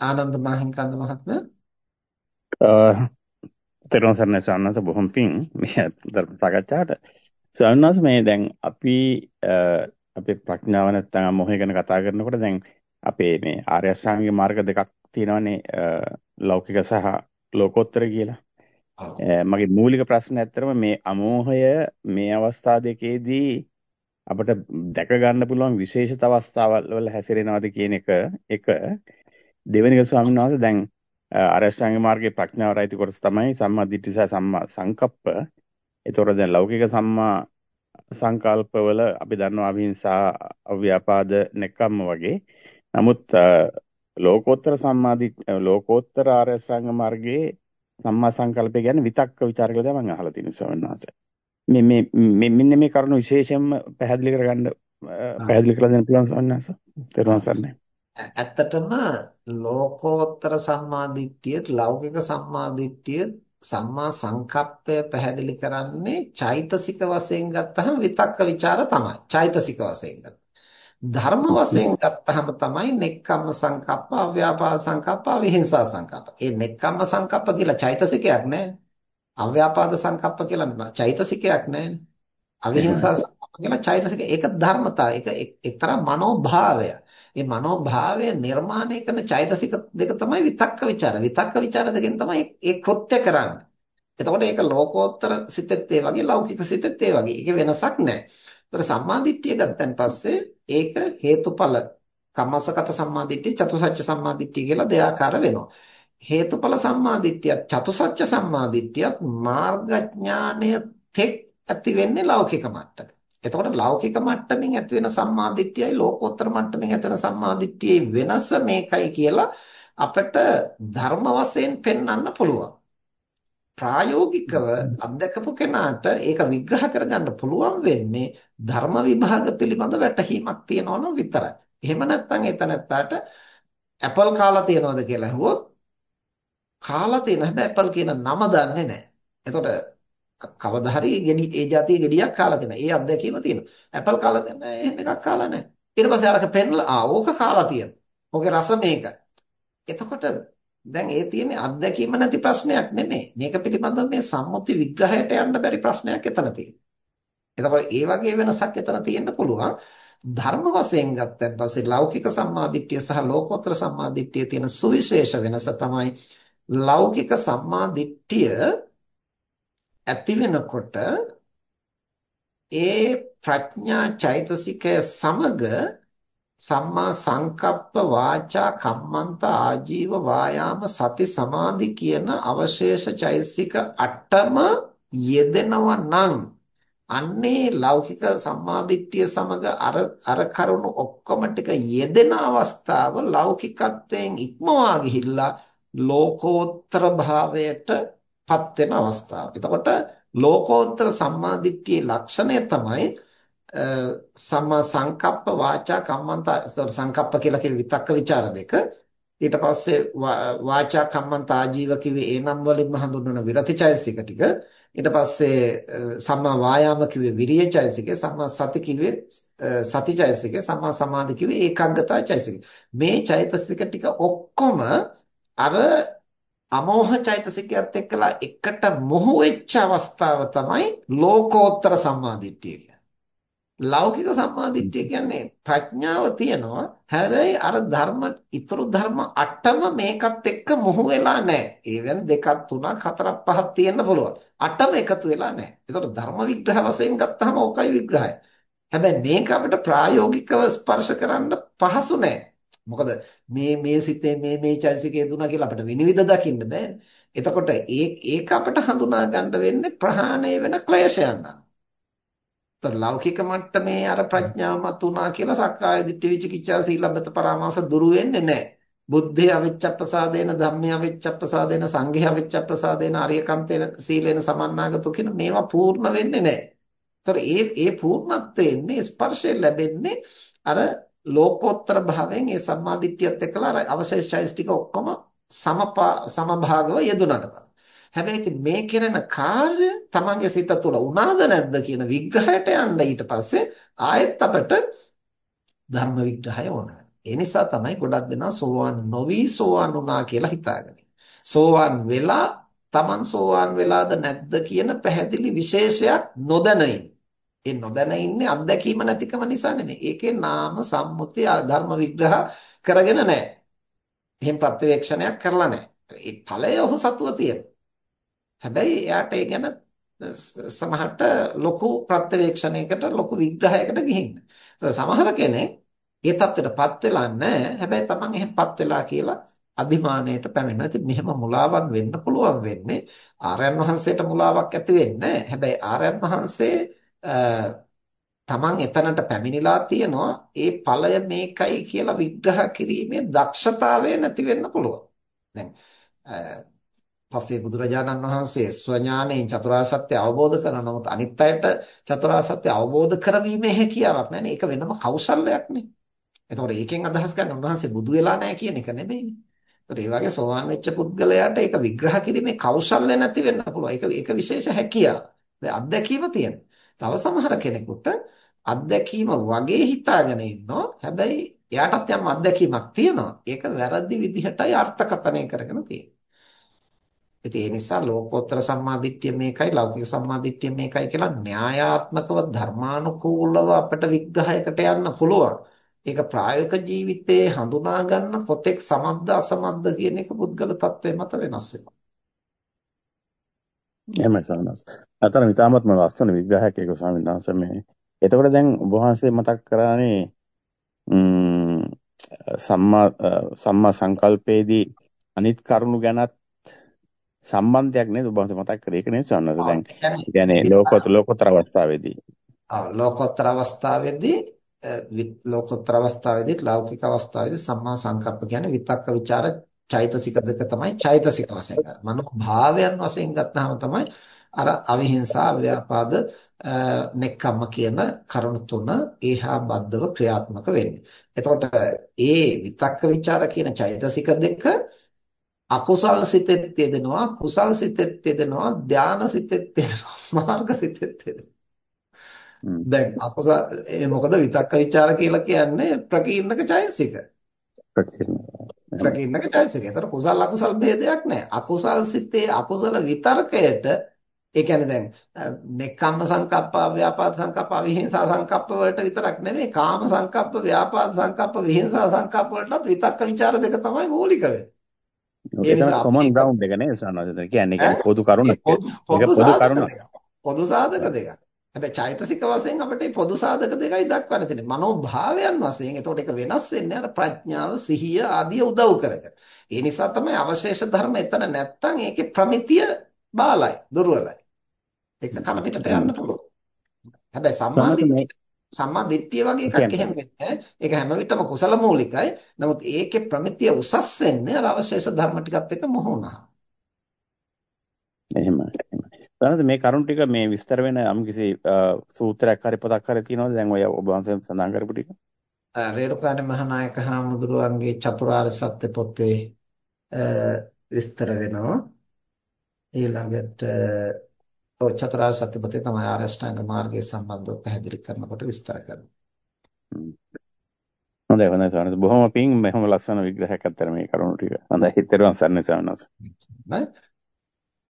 ආනන්ද මහින්කන්ද මහත්මයා? තෙරුවන් සරණයි ස්වාමීන් බොහොම පිං. මේ ධර්ම සාකච්ඡාවට. ස්වාමීන් මේ දැන් අපි අපේ ප්‍රඥාව නැත්තම් මොහේ ගැන කතා කරනකොට දැන් අපේ මේ ආර්ය අෂ්ටාංගික මාර්ග දෙකක් තියෙනවානේ ලෞකික සහ ලෝකෝත්තර කියලා. මගේ මූලික ප්‍රශ්නේ ඇත්තරම මේ අමෝහය මේ අවස්ථා දෙකේදී අපිට දැක ගන්න පුළුවන් විශේෂිත අවස්ථාවල් වල හැසිරෙනවද කියන එක එක දෙවෙනි එක ස්වාමීන් වහන්සේ දැන් අරෂ්ඨාංග මාර්ගයේ ප්‍රඥාව රයිති කොටස තමයි සම්මා දිට්ඨි සහ සම්මා සංකප්ප. ඒතකොට දැන් ලෞකික සම්මා සංකල්පවල අපි දන්නවා අවිහිංසා, අව්‍යාපාද, නෙක්ඛම්ම වගේ. නමුත් ලෝකෝත්තර සම්මාදි ලෝකෝත්තර ආරෂ්ඨාංග මාර්ගයේ සම්මා සංකල්පය ගැන විතක්ක ਵਿਚාර කියලා මම අහලා තියෙනවා ස්වාමීන් වහන්සේ. මේ මේ මෙන්න මේ කරුණු විශේෂයෙන්ම පැහැදිලි කරගන්න පැහැදිලි කරලා දෙන්න පුළුවන් ස්වාමීන් වහන්සේ. තේරුම් ගන්නයි. ඇත්තටම ලෝකෝත්තර සම්මාදිට්ඨිය ලෞකික සම්මාදිට්ඨිය සම්මා සංකප්පය පැහැදිලි කරන්නේ චෛතසික වශයෙන් ගත්තහම විතක්ක ਵਿਚාර තමයි. චෛතසික වශයෙන් ගත්ත. ධර්ම වශයෙන් ගත්තහම තමයි නෙක්ඛම්ම සංකප්ප, අව්‍යාපාද සංකප්ප, විහිංසා සංකප්ප. ඒ නෙක්ඛම්ම සංකප්ප කියලා චෛතසිකයක් නැහැ. අව්‍යාපාද සංකප්ප කියලා චෛතසිකයක් නැහැ. අවිහිංසා සම්පගල චෛතසික ඒක ධර්මතාව. ඒක එක්තරා මනෝභාවය. මේ මනෝභාවය නිර්මාණය කරන චෛතසික දෙක තමයි විතක්ක ਵਿਚාර. විතක්ක ਵਿਚාර දෙකෙන් තමයි ඒ කෘත්‍ය කරන්නේ. එතකොට ඒක ලෝකෝත්තර සිතෙත් ඒ වගේ ලෞකික සිතෙත් ඒ වගේ. ඒකේ වෙනසක් නැහැ. ඒතර සම්මාදිට්ඨිය ගත්තන් පස්සේ ඒක හේතුඵල කම්මසගත සම්මාදිට්ඨිය චතුසත්‍ය සම්මාදිට්ඨිය කියලා දෙආකාර වෙනවා. හේතුඵල සම්මාදිට්ඨියත් චතුසත්‍ය සම්මාදිට්ඨියත් මාර්ගඥානය තෙක් ඇති වෙන්නේ ලෞකික මට්ටමක. එතකොට ලෞකික මට්ටමින් ඇති වෙන සම්මාදිට්ඨියයි ලෝකෝත්තර මට්ටමින් ඇති වෙන සම්මාදිට්ඨියේ වෙනස මේකයි කියලා අපිට ධර්ම වශයෙන් පෙන්වන්න පුළුවන්. ප්‍රායෝගිකව අත්දකපු කෙනාට ඒක විග්‍රහ කරගන්න පුළුවන් වෙන්නේ ධර්ම විභාග පිළිබඳ වැටහීමක් තියෙනවා නම් විතරයි. එහෙම නැත්නම් එතනත්තාට ඇපල් කාලා තියනවද කියලා අහුවොත් කාලා තියෙන හැබැයි ඇපල් කියන නම දන්නේ නැහැ. එතකොට කවදා හරි ගෙඩි ඒ જાතිය ගෙඩියක් කාලා තියෙනවා. ඒ අත්දැකීම තියෙනවා. ඇපල් කාලා තියෙනවා. එහෙම එකක් කාලා නැහැ. ඊට පස්සේ අරක පෙන්ලා ආ ඕක කාලා තියෙනවා. ඕකේ රස මේකයි. එතකොට දැන් ඒ තියෙන්නේ අත්දැකීම නැති ප්‍රශ්නයක් නෙමෙයි. මේක පිළිබඳව මේ සම්මුති විග්‍රහයට යන්න බැරි ප්‍රශ්නයක් එතන තියෙනවා. එතකොට ඒ වගේ වෙනසක් එතන තියෙන්න පුළුවන්. ධර්ම වශයෙන් ගත්තන් පස්සේ ලෞකික සම්මාදිට්ඨිය සහ ලෝකෝත්තර සම්මාදිට්ඨිය තියෙන සුවිශේෂ වෙනස තමයි ලෞකික සම්මාදිට්ඨිය ඇති වෙනකොට ඒ ප්‍රඥා චෛතසිකය සමග සම්මා සංකප්ප වාචා කම්මන්ත ආජීව වායාම සති සමාධි කියන අවශේෂ චෛතසික අටම යෙදෙනවා නම් අන්නේ ලෞකික සම්මාදිට්ඨිය සමග අර අර කරුණු ඔක්කොම ටික යෙදෙන අවස්ථාව ලෞකිකත්වයෙන් ඉක්මවා ගිහිල්ලා ලෝකෝත්තර භාවයට පත් වෙන අවස්ථාව. එතකොට ලෝකෝත්තර සම්මාදිට්ඨියේ ලක්ෂණය තමයි සම්මා සංකප්ප වාචා කම්මන්ත සංකප්ප කියලා කියන විතක්ක ਵਿਚාර දෙක. ඊට පස්සේ වාචා කම්මන්ත ආජීව කිව්වේ ඒ නම් වලින්ම හඳුන්වන විරතිචෛසික ටික. ඊට පස්සේ සම්මා වායාම කිව්වේ විරියචෛසිකේ, සම්මා සති කිව්වේ සතිචෛසිකේ, සම්මා සමාධි කිව්වේ ඒකාග්‍රතාචෛසිකේ. මේ චෛතසික ටික ඔක්කොම අර අමෝහ චෛතසිකයත් එක්කලා එකට මොහු වෙච්ච අවස්ථාව තමයි ලෝකෝත්තර සම්මාදිට්ඨිය කියන්නේ. ලෞකික සම්මාදිට්ඨිය කියන්නේ ප්‍රඥාව තියනවා. හැබැයි අර ධර්ම ඊතුරු ධර්ම අටම මේකත් එක්ක මොහු වෙලා නැහැ. ඒ වෙන දෙකක් තුනක් හතරක් පහක් තියෙන්න පුළුවන්. අටම එකතු වෙලා නැහැ. ඒතකොට ධර්ම විග්‍රහ වශයෙන් ගත්තාම ඕකයි විග්‍රහය. හැබැයි මේක අපිට ප්‍රායෝගිකව ස්පර්ශ කරන්න පහසු නැහැ. මොකද මේ මේ සිතේ මේ මේ චෛතසිකය දුනා කියලා අපිට විනිවිද දකින්න බෑනේ. එතකොට ඒ ඒක අපිට හඳුනා ගන්න වෙන්නේ ප්‍රහාණය වෙන ක්ලේශයන් අනුව. ලෞකික මට්ටමේ අර ප්‍රඥාව මතුණා කියලා සක්කාය දිට්ඨි විචිකිච්ඡා සීලබ්බත පරාමාස දුරු වෙන්නේ නැහැ. බුද්ධේ අවිච්ඡප්පසාදේන ධම්මේ අවිච්ඡප්පසාදේන සංඝේ අවිච්ඡප්පසාදේන ආර්යකන්තේන සීලේන සමන්නාගතෝ කියන මේවා පූර්ණ වෙන්නේ නැහැ. ඒතර ඒ ඒ පූර්ණත්වයෙන් ස්පර්ශය ලැබෙන්නේ අර ලෝකෝත්තර භාවයෙන් ඒ සම්මාදිට්ඨියත් එක්කලා අර අවශේෂයිස් ටික ඔක්කොම සමභාගව යෙදුනට හැබැයි ඉතින් මේ කරන කාර්ය තමන්ගේ සිත තුළ උනාද නැද්ද කියන විග්‍රහයට යන්න ඊට පස්සේ ආයෙත් අපට ධර්ම විග්‍රහය ඕන ඒ නිසා තමයි ගොඩක් දෙනා සෝවාන් නොවි සෝවාන් වුණා කියලා හිතාගෙන. සෝවාන් වෙලා Taman සෝවාන් වෙලාද නැද්ද කියන පැහැදිලි විශේෂයක් නොදැන ඒ නොදැන ඉන්නේ අත්දැකීම නැතිකම නිසා නෙමෙයි. ඒකේ නාම සම්මුති ධර්ම විග්‍රහ කරගෙන නැහැ. එහෙන් ප්‍රත්‍යවේක්ෂණයක් කරලා නැහැ. ඒ ඵලය ඔහු සතුව තියෙනවා. හැබැයි එයාට ඒ ගැන සමහරට ලොකු ප්‍රත්‍යවේක්ෂණයකට ලොකු විග්‍රහයකට ගිහින්. සමහර කෙනෙක් ඒ தත්ත්වයටපත් වෙලා නැහැ. හැබැයි Taman එහෙමපත් වෙලා කියලා අභිමානයට පැමිණෙනවා. ඉතින් මෙහෙම මුලාවන් වෙන්න පුළුවන් වෙන්නේ ආර්යයන් වහන්සේට මුලාවක් ඇති වෙන්නේ හැබැයි ආර්යයන් වහන්සේ තමන් එතනට පැමිණිලා තියනවා ඒ ඵලය මේකයි කියලා විග්‍රහ කිරීමේ දක්ෂතාවය නැති වෙන්න පුළුවන්. දැන් පස්සේ බුදුරජාණන් වහන්සේ ස්වඥාණයෙන් චතුරාර්ය සත්‍ය අවබෝධ කරන නමුත් අනිත් අයට චතුරාර්ය සත්‍ය අවබෝධ කරවීමේ හැකියාවක් නැහැ නේ. ඒක වෙනම කෞශල්‍යයක් නේ. එතකොට ඒකෙන් අදහස් ගන්න උන්වහන්සේ බුදු වෙලා නැහැ කියන එක නෙමෙයිනේ. ඒතකොට ඒ වගේ සෝවාන් වෙච්ච පුද්ගලයාට ඒක විග්‍රහ කිරීමේ කෞශල්‍ය නැති වෙන්න පුළුවන්. ඒක ඒක විශේෂ හැකියාව. දැන් අත්දැකීම තියෙනවා. තව සමහර කෙනෙකුට අත්දැකීම වගේ හිතාගෙන ඉන්නවා. හැබැයි එයාටත් යම් අත්දැකීමක් තියෙනවා. ඒක වැරදි විදිහටයි අර්ථකථනය කරගෙන තියෙන්නේ. ඉතින් ඒ නිසා ලෝකෝත්තර සම්මාදිට්ඨිය මේකයි ලෞකික සම්මාදිට්ඨිය මේකයි කියලා න්‍යායාත්මකව ධර්මානුකූලව අපිට විග්‍රහයකට යන්න පුළුවන්. ඒක ප්‍රායෝගික ජීවිතයේ හඳුනා ගන්න කොතෙක් සමද්ද අසමද්ද කියන එක පුද්ගල තත්ත්වය මත වෙනස් වෙනවා. එහෙමයි සානස්. අතන විතාමත්ම ලස්සන විග්‍රහයක් ඒක ස්වාමීන් වහන්සේ මේ. එතකොට දැන් ඔබ වහන්සේ මතක් කරානේ සම්මා සම්මා සංකල්පයේදී අනිත් කරුණු ගැනත් සම්බන්ධයක් නේද ඔබ වහන්සේ මතක් කරේ ඒක නේද සානස් දැන්. ඒ කියන්නේ ලෝකෝත්තර ලෝකෝත්තර අවස්ථාවේදී. ආ ලෝකෝත්තර අවස්ථාවේදී ලෝකෝත්තර අවස්ථාවේදී ලෞකික අවස්ථාවේදී සම්මා සංකප්ප කියන්නේ විතක්ක ਵਿਚාර චෛතසික දෙක තමයි චෛතසික වශයෙන් ගන්න. මනෝභාවයන් වශයෙන් ගත්තාම තමයි අර අවිහිංසා අව්‍යාපාද නෙක්ඛම්ම කියන කරුණු තුන ඒහා බද්ධව ක්‍රියාත්මක වෙන්නේ. එතකොට ඒ විතක්ක ਵਿਚාර කියන චෛතසික දෙක අකුසල් සිතෙත් තියෙනවා, කුසල් සිතෙත් තියෙනවා, ධානා සිතෙත් තියෙනවා, මාර්ග සිතෙත් තියෙනවා. දැන් අකුසල් මොකද විතක්ක ਵਿਚාර කියලා කියන්නේ ප්‍රකීර්ණක චෛතසික. ප්‍රකීර්ණක රකින්න කොටස් එක. ඒතර කුසල් අකුසල් ભેදයක් නැහැ. අකුසල් සිතේ අකුසල විතර්කයට ඒ කියන්නේ දැන් නෙක්ඛම්ම සංකප්ප, ව්‍යාපාද සංකප්ප, විහිංසා සංකප්ප වලට විතරක් නෙමෙයි කාම සංකප්ප, ව්‍යාපාද සංකප්ප, විහිංසා සංකප්ප වලටත් විතක්ක ਵਿਚාර දෙක තමයි මූලික වෙන්නේ. ඒක කොමන් ග්‍රවුන්ඩ් එක නේ සනවාද. කියන්නේ පොදු කරුණක්. පොදු කරුණක්. පොදු සාධක දෙකක්. හැබැයි චෛතසික වශයෙන් අපිට පොදු සාධක දෙකයි දක්වන්න තියෙන්නේ. මනෝභාවයන් වශයෙන් එතකොට ඒක වෙනස් වෙන්නේ අර ප්‍රඥාව, සිහිය ආදිය උදව් කරගෙන. ඒ නිසා තමයි අවශේෂ ධර්ම එතන නැත්තම් ඒකේ ප්‍රමිතිය බාලයි, දුර්වලයි. ඒක කන පිටට යන්න පුළුවන්. හැබැයි සම්මාදිට්ඨිය සම්මා දිට්ඨිය වගේ එකක් එහෙම වෙන්නේ ඒක හැම විටම කුසල මූලිකයි. නමුත් ඒකේ ප්‍රමිතිය උසස් වෙන්නේ අර අවශේෂ ධර්ම ටිකත් එක්ක මොහොනා. එහෙමයි. දැනද මේ කරුණ ටික මේ විස්තර වෙන යම්කිසි සූත්‍රයක් හරි පොතක් හරි තියෙනවද? දැන් ඔය ඔබ වහන්සේ සඳහන් කරපු ටික. රේරුකාණේ මහානායක හාමුදුරුවන්ගේ චතුරාර්ය සත්‍ය පොතේ විස්තර වෙනවා. ඊළඟට ඔය චතුරාර්ය සත්‍ය පොතේ තමයි ආර්ය අෂ්ටාංග මාර්ගය සම්බන්ධව පැහැදිලි කරනකොට විස්තර කරනවා හොඳයි හොඳයි සවනස බොහොම පිං මෙහෙම ලස්සන විග්‍රහයක් අත්තර මේ කරුණු ටික. හොඳයි හිතේරුවන් සරණයි සවනස නේද